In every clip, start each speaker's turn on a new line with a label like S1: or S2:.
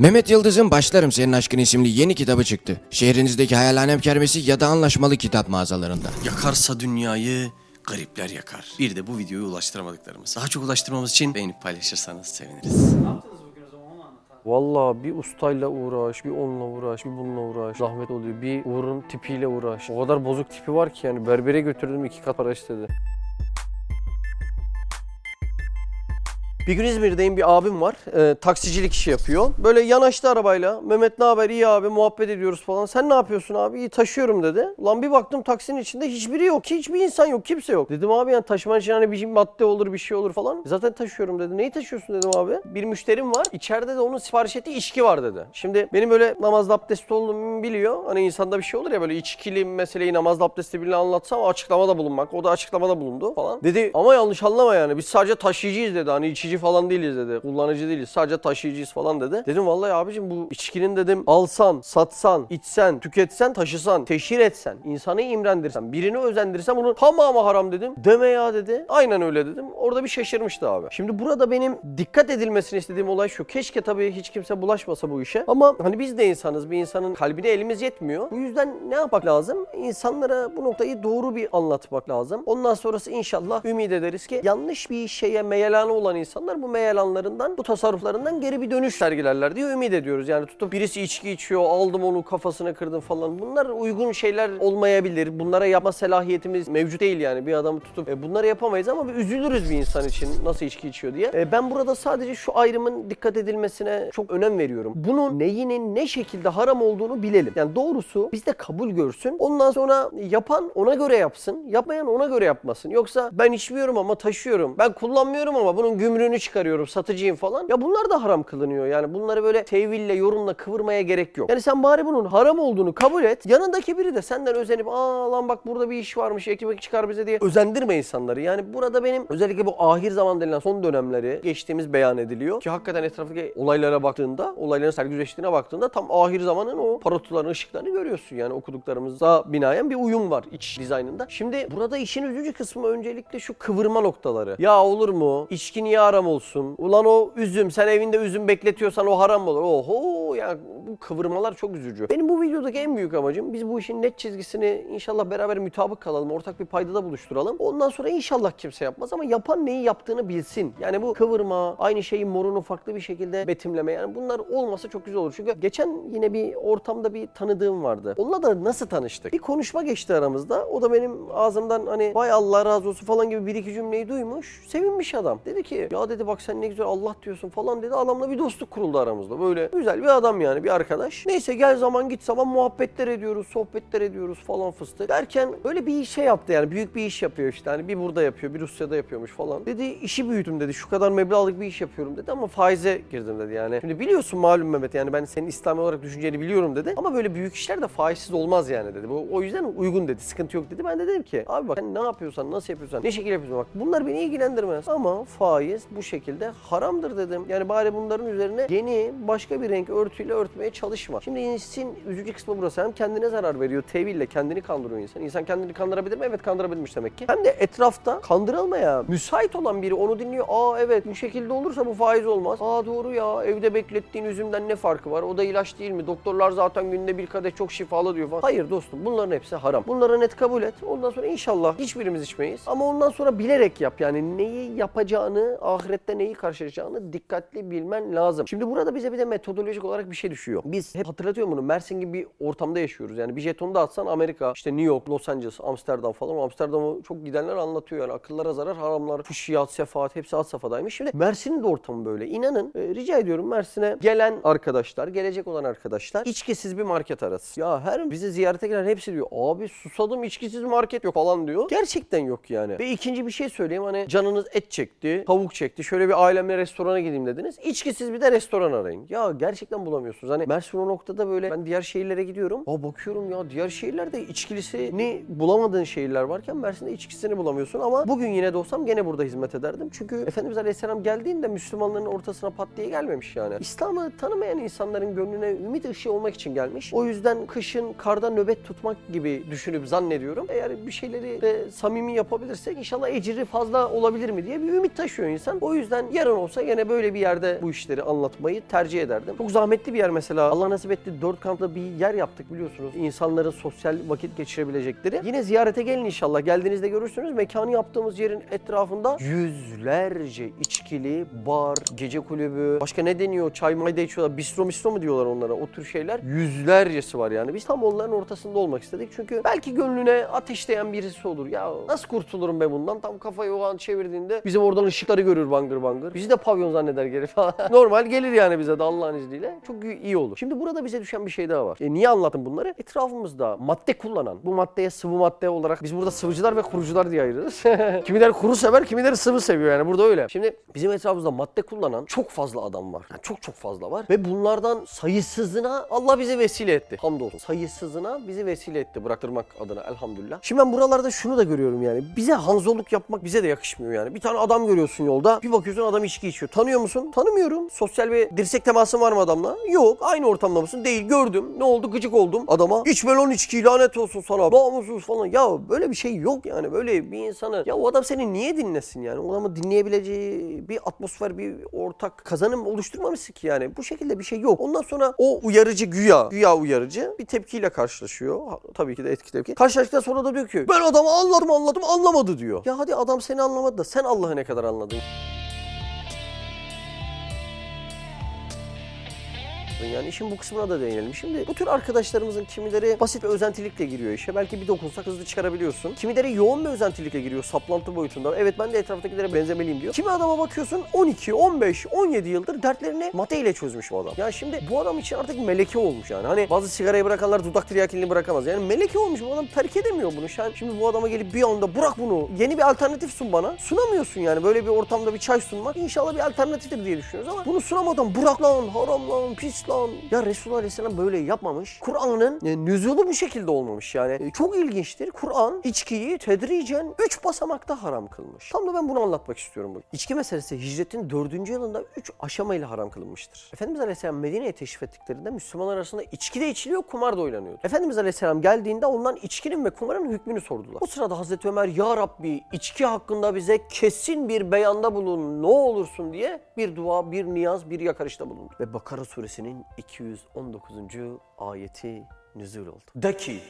S1: Mehmet Yıldız'ın Başlarım Senin Aşkın isimli yeni kitabı çıktı. Şehrinizdeki hayalhanem kermesi ya da anlaşmalı kitap mağazalarında.
S2: Yakarsa dünyayı garipler yakar. Bir de bu videoyu ulaştıramadıklarımız. Daha çok ulaştırmamız için beğenip paylaşırsanız seviniriz.
S3: Valla bir ustayla uğraş, bir onunla uğraş, bir bununla uğraş. Zahmet oluyor. Bir Uğur'un tipiyle uğraş. O kadar bozuk tipi var ki yani berbere götürdüm iki kat para istedi. Bir gün İzmir'deyim bir abim var. Ee, taksicilik işi yapıyor. Böyle yanaştı arabayla. Mehmet ne haber? İyi abi muhabbet ediyoruz falan. Sen ne yapıyorsun abi? İyi taşıyorum dedi. Lan bir baktım taksinin içinde hiçbiri yok. Hiçbir insan yok. Kimse yok. Dedim abi yani taşıman için hani bir madde olur bir şey olur falan. Zaten taşıyorum dedi. Neyi taşıyorsun dedim abi. Bir müşterim var. İçeride de onun sipariş ettiği içki var dedi. Şimdi benim böyle namazda abdest olduğumu biliyor. Hani insanda bir şey olur ya böyle içkili meseleyi namazda abdesti birine anlatsam açıklamada bulunmak. O da açıklamada bulundu falan. Dedi ama yanlış anlama yani. Biz sadece taşıyıcıyız dedi. Hani içici falan değiliz dedi. Kullanıcı değiliz. Sadece taşıyıcıyız falan dedi. Dedim vallahi abicim bu içkinin dedim alsan, satsan, içsen, tüketsen, taşısan, teşhir etsen, insanı imrendirsen, birini özendirsen bunun tamamı haram dedim. Deme ya dedi. Aynen öyle dedim. Orada bir şaşırmıştı abi. Şimdi burada benim dikkat edilmesini istediğim olay şu. Keşke tabii hiç kimse bulaşmasa bu işe. Ama hani biz de insanız. Bir insanın kalbine elimiz yetmiyor. Bu yüzden ne yapmak lazım? İnsanlara bu noktayı doğru bir anlatmak lazım. Ondan sonrası inşallah ümit ederiz ki yanlış bir şeye meyelanı olan insanlar bu meyelanlarından, bu tasarruflarından geri bir dönüş sergilerler diye ümit ediyoruz. Yani tutup birisi içki içiyor, aldım onu kafasına kırdım falan. Bunlar uygun şeyler olmayabilir. Bunlara yapma selahiyetimiz mevcut değil yani. Bir adamı tutup e, bunları yapamayız ama bir üzülürüz bir insan için nasıl içki içiyor diye. E, ben burada sadece şu ayrımın dikkat edilmesine çok önem veriyorum. Bunun neyinin ne şekilde haram olduğunu bilelim. Yani doğrusu bizde kabul görsün. Ondan sonra yapan ona göre yapsın. Yapmayan ona göre yapmasın. Yoksa ben içmiyorum ama taşıyorum. Ben kullanmıyorum ama bunun gümrüğünü çıkarıyorum. Satıcıyım falan. Ya bunlar da haram kılınıyor. Yani bunları böyle teville, yorumla kıvırmaya gerek yok. Yani sen bari bunun haram olduğunu kabul et. Yanındaki biri de senden özenip aa lan bak burada bir iş varmış ekmek çıkar bize diye özendirme insanları. Yani burada benim özellikle bu ahir zaman denilen son dönemleri geçtiğimiz beyan ediliyor. Ki hakikaten etraftaki olaylara baktığında, olayların sergileştiğine baktığında tam ahir zamanın o parıltıların ışıklarını görüyorsun. Yani okuduklarımıza binaen bir uyum var iç dizaynında. Şimdi burada işin üzücü kısmı öncelikle şu kıvırma noktaları. Ya olur mu? İçki niye haram olsun? Ulan o üzüm, sen evinde üzüm bekletiyorsan o haram olur? Oho ya bu kıvırmalar çok üzücü. Benim bu videodaki en büyük amacım biz bu işin net çizgisini inşallah beraber mutabık kalalım. Ortak bir paydada buluşturalım. Ondan sonra inşallah kimse yapmaz ama yapan neyi yaptığını bilsin. Yani bu kıvırma, aynı şeyin morunu farklı bir şekilde betimleme yani bunlar olmasa çok güzel olur. Çünkü geçen yine bir ortamda bir tanıdığım vardı. Onunla da nasıl tanıştık? Bir konuşma geçti aramızda. O da benim ağzımdan hani vay Allah razı olsun falan gibi bir iki cümleyi duymuş. Sevinmiş adam. Dedi ki ya dedi bak sen ne güzel Allah diyorsun falan dedi. Adamla bir dostluk kuruldu aramızda. Böyle güzel bir adam yani bir arkadaş. Neyse gel zaman git zaman muhabbetler ediyoruz, sohbetler ediyoruz falan fıstık. Derken böyle bir şey yaptı yani büyük bir iş yapıyor işte. Hani bir burada yapıyor, bir Rusya'da yapıyormuş falan. Dedi işi büyüdüm dedi. Şu kadar meblağlık bir iş yapıyorum dedi ama faize girdim dedi yani. Şimdi biliyorsun malum Mehmet yani ben senin İslami olarak düşünceni biliyorum dedi. Ama böyle büyük işler de faizsiz olmaz yani dedi. Bu o yüzden uygun dedi. Sıkıntı yok dedi. Ben de dedim ki abi bak sen ne yapıyorsan, nasıl yapıyorsan, ne şekilde yapıyorsan bak bunlar beni ilgilendirmez. Ama faiz bu şekilde haramdır dedim. Yani bari bunların üzerine yeni başka bir renk örtüyle örtmeye çalışma. Şimdi işin üzücü kısmı burası. Hem kendine zarar veriyor. Teville kendini kandırıyor insan. İnsan kendini kandırabilir mi? Evet kandırabilmiş demek ki. Hem de etrafta kandırılmaya müsait olan biri onu dinliyor. Aa evet bu şekilde olursa bu faiz olmaz. Aa doğru ya evde beklettiğin üzümden ne farkı var? O da ilaç değil mi? Doktorlar zaten günde bir kadeh çok şifalı diyor falan. Hayır dostum bunların hepsi haram. Bunları net kabul et. Ondan sonra inşallah hiçbirimiz içmeyiz. Ama ondan sonra bilerek yap. Yani neyi yapacağını, ahirette neyi karşılayacağını dikkatli bilmen lazım. Şimdi burada bize bir de metodolojik olarak bir şey düşüyor. Biz hep hatırlatıyorum bunu. Mersin gibi bir ortamda yaşıyoruz. Yani bir jetonu da atsan Amerika, işte New York, Los Angeles, Amsterdam falan. Amsterdam'ı çok gidenler anlatıyor yani. Akıllara zarar, haramlar, fuşiyat, sefaat hepsi had safhadaymış. Şimdi Mersin'in de ortamı böyle. İnanın e, rica ediyorum Mersin'e gelen arkadaşlar, gelecek olan arkadaşlar içkisiz bir market arası. Ya her bizi ziyarete gelen hepsi diyor. Abi susadım içkisiz market yok falan diyor. Gerçekten yok yani. Ve ikinci bir şey söyleyeyim hani canınız et çekti, tavuk çekti. Şöyle bir ailemle restorana gideyim dediniz. İçkisiz bir de restoran arayın. Ya gerçekten bulamıyorsunuz. Hani Mersin o noktada böyle ben diğer şehirlere gidiyorum. Aa bakıyorum ya diğer şehirlerde içkilisini bulamadığın şehirler varken Mersin'de içkisini bulamıyorsun ama bugün yine de olsam gene burada hizmet ederdim. Çünkü Efendimiz Aleyhisselam geldiğinde Müslümanların ortasına pat diye gelmemiş yani. İslam'ı tanımayan insanların gönlüne ümit ışığı olmak için gelmiş. O yüzden kışın karda nöbet tutmak gibi düşünüp zannediyorum. Eğer bir şeyleri de samimi yapabilirsek inşallah ecri fazla olabilir mi diye bir ümit taşıyor insan. O yüzden yarın olsa gene böyle bir yerde bu işleri anlatmayı tercih ederdim. Çok zahmetli bir yer mesela. Allah nasip etti dört kamplı bir yer yaptık biliyorsunuz. İnsanların sosyal vakit geçirebilecekleri. Yine ziyarete gelin inşallah. Geldiğinizde görürsünüz. Mekanı yaptığımız yerin etrafında yüzlerce içkili, bar, gece kulübü, başka ne deniyor? Çay mayda içiyorlar. Bistro mistro mu diyorlar onlara? O tür şeyler. Yüzlercesi var yani. Biz tam onların ortasında olmak istedik. Çünkü belki gönlüne ateşleyen birisi olur. Ya nasıl kurtulurum ben bundan? Tam kafayı o an çevirdiğinde bizim oradan ışıkları görür bangır bangır. Bizi de pavyon zanneder geri falan. Normal gelir yani bize de Allah'ın izniyle. Çok iyi olur. Şimdi burada bize düşen bir şey daha var. E niye anlattım bunları? Etrafımızda madde kullanan, bu maddeye sıvı madde olarak biz burada sıvıcılar ve kurucular diye ayırırız. kimileri kuru sever, kimileri sıvı seviyor yani burada öyle. Şimdi bizim etrafımızda madde kullanan çok fazla adam var. Yani çok çok fazla var. Ve bunlardan sayısızına Allah bizi vesile etti. Hamdolsun. Sayısızına bizi vesile etti bıraktırmak adına elhamdülillah. Şimdi ben buralarda şunu da görüyorum yani. Bize hanzoluk yapmak bize de yakışmıyor yani. Bir tane adam görüyorsun yolda. Bir bakıyorsun adam içki içiyor. Tanıyor musun? Tanımıyorum. Sosyal bir dirsek temasın var mı adamla? Yok. Aynı ortamda mısın? Değil. Gördüm. Ne oldu? Gıcık oldum adama. İçme lan içki lanet olsun sana. Namussuz falan. Ya böyle bir şey yok yani. Böyle bir insanı. Ya o adam seni niye dinlesin yani? O adamı dinleyebileceği bir atmosfer, bir ortak kazanım oluşturmamışsın ki yani. Bu şekilde bir şey yok. Ondan sonra o uyarıcı güya, güya uyarıcı bir tepkiyle karşılaşıyor. Tabii ki de etki tepki. Karşılaştıktan sonra da diyor ki ben adamı anladım anladım anlamadı diyor. Ya hadi adam seni anlamadı da sen Allah'ı ne kadar anladın? Yani işin bu kısmına da değinelim. Şimdi bu tür arkadaşlarımızın kimileri basit bir özentilikle giriyor işe. Belki bir dokunsak hızlı çıkarabiliyorsun. Kimileri yoğun bir özentilikle giriyor saplantı boyutunda. Evet ben de etraftakilere benzemeliyim diyor. Kimi adama bakıyorsun 12, 15, 17 yıldır dertlerini maddeyle çözmüş bu adam. Ya şimdi bu adam için artık meleke olmuş yani. Hani bazı sigarayı bırakanlar dudak tiryakilini bırakamaz. Yani meleke olmuş bu adam terk edemiyor bunu. Sen şimdi bu adama gelip bir anda bırak bunu. Yeni bir alternatif sun bana. Sunamıyorsun yani. Böyle bir ortamda bir çay sunmak inşallah bir alternatiftir diye düşünüyoruz ama bunu sunamadan bırak lan, haram lan, pis lan. Ya Resulullah Aleyhisselam böyle yapmamış. Kur'an'ın e, nüzulu bu şekilde olmamış yani. E, çok ilginçtir. Kur'an içkiyi tedricen 3 basamakta haram kılmış. Tam da ben bunu anlatmak istiyorum bugün. İçki meselesi hicretin 4. yılında 3 aşamayla haram kılınmıştır. Efendimiz Aleyhisselam Medine'ye teşrif ettiklerinde Müslümanlar arasında içki de içiliyor, kumar da oynanıyor. Efendimiz Aleyhisselam geldiğinde ondan içkinin ve kumarın hükmünü sordular. O sırada Hazreti Ömer ya Rabbi içki hakkında bize kesin bir beyanda bulun ne olursun diye bir dua, bir niyaz, bir yakarışta bulundu. Ve Bakara suresinin 219. ayeti nüzul oldu. De ki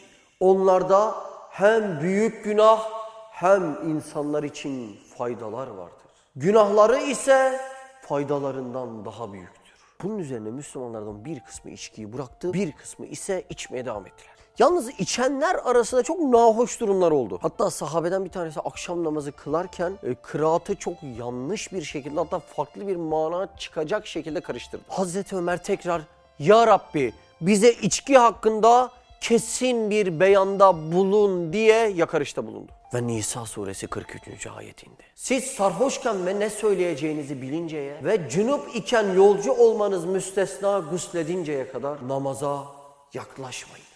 S3: onlarda hem büyük günah hem insanlar için faydalar vardır. Günahları ise faydalarından daha büyüktür. Bunun üzerine Müslümanlardan bir kısmı içkiyi bıraktı, bir kısmı ise içmeye devam ettiler. Yalnız içenler arasında çok nahoş durumlar oldu. Hatta sahabeden bir tanesi akşam namazı kılarken e, kıraatı çok yanlış bir şekilde hatta farklı bir mana çıkacak şekilde karıştırdı. Hazreti Ömer tekrar Ya Rabbi bize içki hakkında kesin bir beyanda bulun diye yakarışta bulundu. Ve Nisa suresi 43. ayetinde. Siz sarhoşken ve ne söyleyeceğinizi bilinceye ve cünüp iken yolcu olmanız müstesna gusledinceye kadar namaza yaklaşmayınız.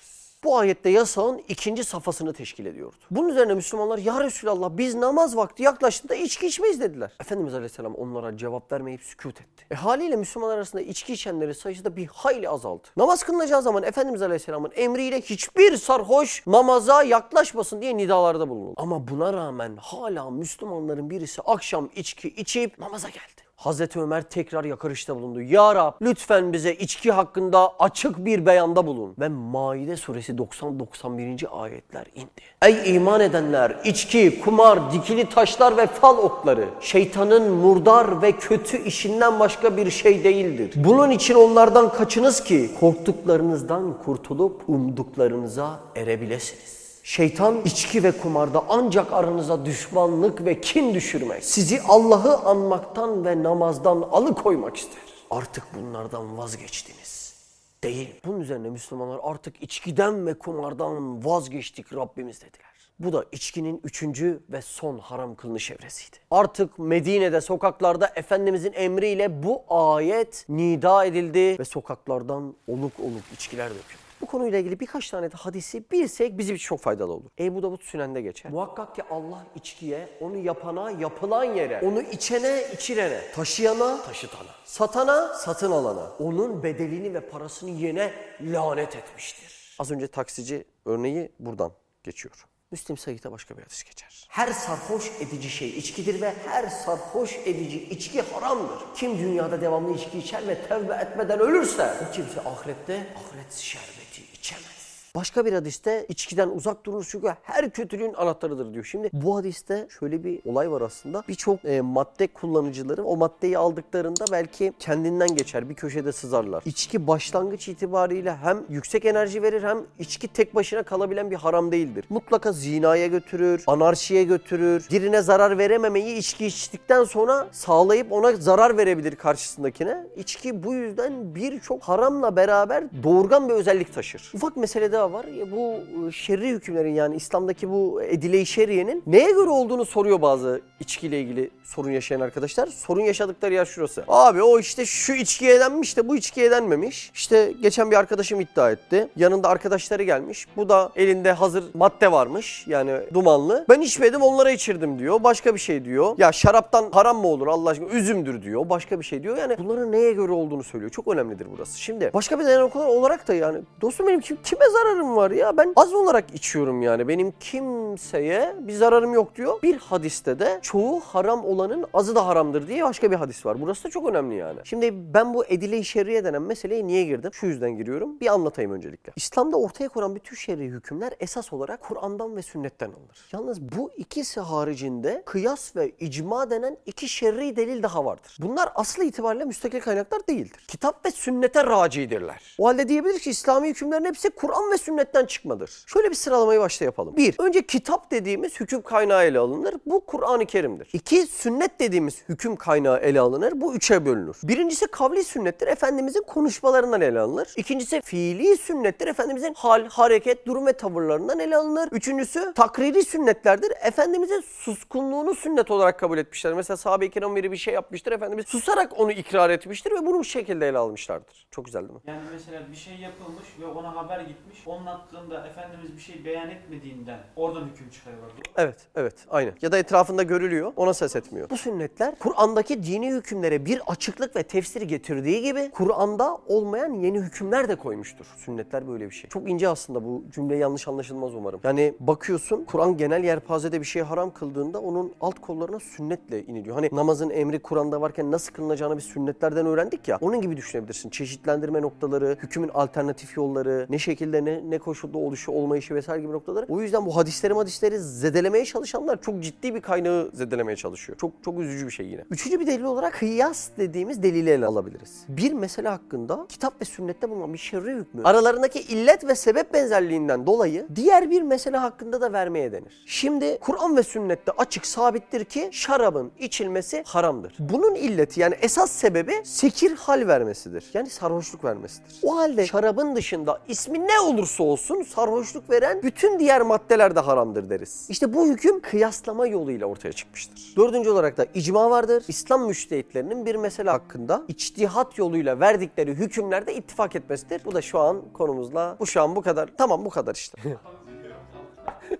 S3: Bu ayette yasağın ikinci safhasını teşkil ediyordu. Bunun üzerine Müslümanlar ya Resulallah biz namaz vakti yaklaştığında içki içmeyiz dediler. Efendimiz Aleyhisselam onlara cevap vermeyip sükut etti. E haliyle Müslümanlar arasında içki içenlerin sayısı da bir hayli azaldı. Namaz kılınacağı zaman Efendimiz Aleyhisselam'ın emriyle hiçbir sarhoş namaza yaklaşmasın diye nidalarda bulunuldu. Ama buna rağmen hala Müslümanların birisi akşam içki içip namaza geldi. Hazreti Ömer tekrar yakarışta bulundu. Ya Rab lütfen bize içki hakkında açık bir beyanda bulun. Ve Maide suresi 90-91. ayetler indi. Ey iman edenler içki, kumar, dikili taşlar ve fal okları şeytanın murdar ve kötü işinden başka bir şey değildir. Bunun için onlardan kaçınız ki korktuklarınızdan kurtulup umduklarınıza erebilesiniz. Şeytan içki ve kumarda ancak aranıza düşmanlık ve kin düşürmek, sizi Allah'ı anmaktan ve namazdan alıkoymak ister. Artık bunlardan vazgeçtiniz. Değil. Bunun üzerine Müslümanlar artık içkiden ve kumardan vazgeçtik Rabbimiz dediler. Bu da içkinin üçüncü ve son haram kılınış evresiydi. Artık Medine'de sokaklarda Efendimizin emriyle bu ayet nida edildi ve sokaklardan oluk oluk içkiler döküldü. Bu konuyla ilgili birkaç tane de hadisi bilsek bizim için çok faydalı olur. Ebu Davud Sünen'de geçer. Muhakkak ki Allah içkiye, onu yapana, yapılan yere, onu içene, içirene, taşıyana, taşıtana, satana, satın alana, onun bedelini ve parasını yene lanet etmiştir. Az önce taksici örneği buradan geçiyor. Müslim Said'e başka bir hadis geçer. Her sarhoş edici şey içkidir ve her sarhoş edici içki haramdır. Kim dünyada devamlı içki içer ve tevbe etmeden ölürse o kimse ahirette ahiret şerbeti to each other. Başka bir hadiste içkiden uzak durunuz çünkü her kötülüğün anahtarıdır diyor. Şimdi bu hadiste şöyle bir olay var aslında. Birçok e, madde kullanıcıları o maddeyi aldıklarında belki kendinden geçer bir köşede sızarlar. İçki başlangıç itibariyle hem yüksek enerji verir hem içki tek başına kalabilen bir haram değildir. Mutlaka zinaya götürür, anarşiye götürür. Birine zarar verememeyi içki içtikten sonra sağlayıp ona zarar verebilir karşısındakine. İçki bu yüzden birçok haramla beraber doğurgan bir özellik taşır. Ufak mesele var. Ya bu e, şerri hükümlerin yani İslam'daki bu edile-i şeriyenin neye göre olduğunu soruyor bazı içkiyle ilgili sorun yaşayan arkadaşlar. Sorun yaşadıkları yer şurası. Abi o işte şu içkiye edenmiş de bu içkiye edenmemiş. İşte geçen bir arkadaşım iddia etti. Yanında arkadaşları gelmiş. Bu da elinde hazır madde varmış. Yani dumanlı. Ben içmedim onlara içirdim diyor. Başka bir şey diyor. Ya şaraptan haram mı olur Allah aşkına? Üzümdür diyor. Başka bir şey diyor. Yani bunların neye göre olduğunu söylüyor. Çok önemlidir burası. Şimdi başka bir dayanak olarak da yani dostum benim kim, kime zararım var ya? Ben az olarak içiyorum yani. Benim kimseye bir zararım yok diyor. Bir hadiste de çoğu haram olanın azı da haramdır diye başka bir hadis var. Burası da çok önemli yani. Şimdi ben bu edile-i şerriye denen meseleye niye girdim? Şu yüzden giriyorum. Bir anlatayım öncelikle. İslam'da ortaya konan bütün şer'i hükümler esas olarak Kur'an'dan ve sünnetten alınır. Yalnız bu ikisi haricinde kıyas ve icma denen iki şer'i delil daha vardır. Bunlar aslı itibariyle müstakil kaynaklar değildir. Kitap ve sünnete racidirler. O halde diyebiliriz ki İslami hükümlerin hepsi Kur'an ve sünnetten çıkmadır. Şöyle bir sıralamayı başta yapalım. Bir, önce kitap dediğimiz hüküm kaynağı ele alınır. Bu Kur'an-ı Kerim'dir. İki, sünnet dediğimiz hüküm kaynağı ele alınır. Bu üçe bölünür. Birincisi kavli sünnettir. Efendimizin konuşmalarından ele alınır. İkincisi fiili sünnettir. Efendimizin hal, hareket, durum ve tavırlarından ele alınır. Üçüncüsü takriri sünnetlerdir. Efendimizin suskunluğunu sünnet olarak kabul etmişler. Mesela sahabe-i kiram biri bir şey yapmıştır. Efendimiz susarak onu ikrar etmiştir ve bunu bu şekilde ele almışlardır. Çok güzel değil mi?
S4: Yani mesela bir şey yapılmış ve ona haber gitmiş. Onun hakkında Efendimiz bir şey beyan etmediğinden oradan hüküm çıkarıyorlar.
S3: Evet, evet, aynı. Ya da etrafında görülüyor, ona ses etmiyor. Bu sünnetler Kur'an'daki dini hükümlere bir açıklık ve tefsiri getirdiği gibi Kur'an'da olmayan yeni hükümler de koymuştur. Sünnetler böyle bir şey. Çok ince aslında bu cümle yanlış anlaşılmaz umarım. Yani bakıyorsun Kur'an genel yelpazede bir şey haram kıldığında onun alt kollarına sünnetle iniliyor. Hani namazın emri Kur'an'da varken nasıl kılınacağını biz sünnetlerden öğrendik ya. Onun gibi düşünebilirsin. Çeşitlendirme noktaları, hükümün alternatif yolları, ne şekilde ne, ne koşulda oluşu olmayışı vesaire gibi noktaları. O yüzden bu hadisleri hadisleri zedelemeye çalışanlar çok ciddi bir kaynağı zedelemeye çalışıyor. Çok çok üzücü bir şey yine. Üçüncü bir delil olarak kıyas dediğimiz delili ele alabiliriz. Bir mesele hakkında kitap ve sünnette bulunan bir şerri hükmü aralarındaki illet ve sebep benzerliğinden dolayı diğer bir mesele hakkında da vermeye denir. Şimdi Kur'an ve sünnette açık sabittir ki şarabın içilmesi haramdır. Bunun illeti yani esas sebebi sekir hal vermesidir. Yani sarhoşluk vermesidir. O halde şarabın dışında ismi ne olursa olsun sarhoşluk veren bütün diğer maddeler de haramdır deriz. İşte bu hüküm kıyaslama yoluyla ortaya çıkmıştır. Dördüncü olarak da icma vardır. İslam müştehitlerinin bir mesele hakkında içtihat yoluyla verdikleri hükümlerde ittifak etmesidir. Bu da şu an konumuzla bu şu an bu kadar. Tamam bu kadar işte.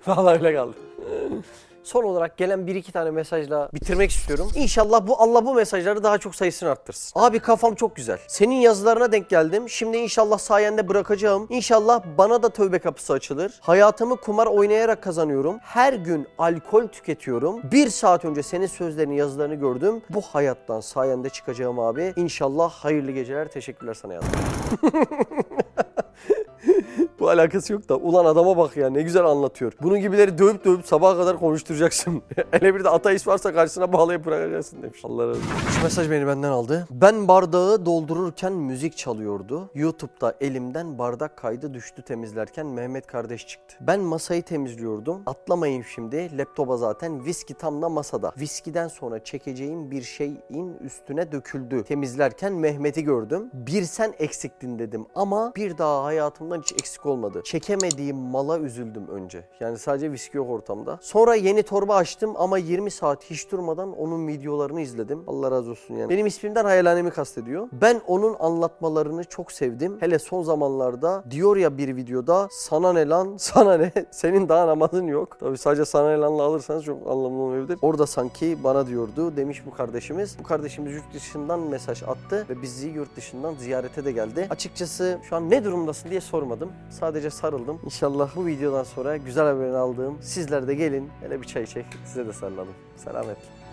S3: Vallahi öyle kaldı. Son olarak gelen bir iki tane mesajla bitirmek istiyorum. İnşallah bu Allah bu mesajları daha çok sayısını arttırsın. Abi kafam çok güzel. Senin yazılarına denk geldim. Şimdi inşallah sayende bırakacağım. İnşallah bana da tövbe kapısı açılır. Hayatımı kumar oynayarak kazanıyorum. Her gün alkol tüketiyorum. Bir saat önce senin sözlerini yazılarını gördüm. Bu hayattan sayende çıkacağım abi. İnşallah hayırlı geceler. Teşekkürler sana yazdım. Bu alakası yok da ulan adama bak ya ne güzel anlatıyor. Bunun gibileri dövüp dövüp sabaha kadar konuşturacaksın. Hele bir de ateist varsa karşısına bağlayıp bırakacaksın demiş. Allah razı olsun. Şu mesaj beni benden aldı. Ben bardağı doldururken müzik çalıyordu. YouTube'da elimden bardak kaydı düştü temizlerken Mehmet kardeş çıktı. Ben masayı temizliyordum. Atlamayın şimdi. Laptopa zaten viski tam da masada. Viskiden sonra çekeceğim bir şeyin üstüne döküldü. Temizlerken Mehmet'i gördüm. Bir sen eksiktin dedim ama bir daha hayatımdan hiç eksik olmadı. Çekemediğim mala üzüldüm önce. Yani sadece viski yok ortamda. Sonra yeni torba açtım ama 20 saat hiç durmadan onun videolarını izledim. Allah razı olsun yani. Benim ismimden hayalhanemi kastediyor. Ben onun anlatmalarını çok sevdim. Hele son zamanlarda diyor ya bir videoda sana ne lan sana ne senin daha namazın yok. Tabii sadece sana ne lanla alırsanız çok anlamlı olmayabilir. Orada sanki bana diyordu demiş bu kardeşimiz. Bu kardeşimiz yurt dışından mesaj attı ve bizi yurt dışından ziyarete de geldi. Açıkçası şu an ne durumdasın diye sormadım. Sadece sarıldım. İnşallah bu videodan sonra güzel haberini aldığım sizler de gelin. Hele bir çay içek. Size de sarılalım. Selametle.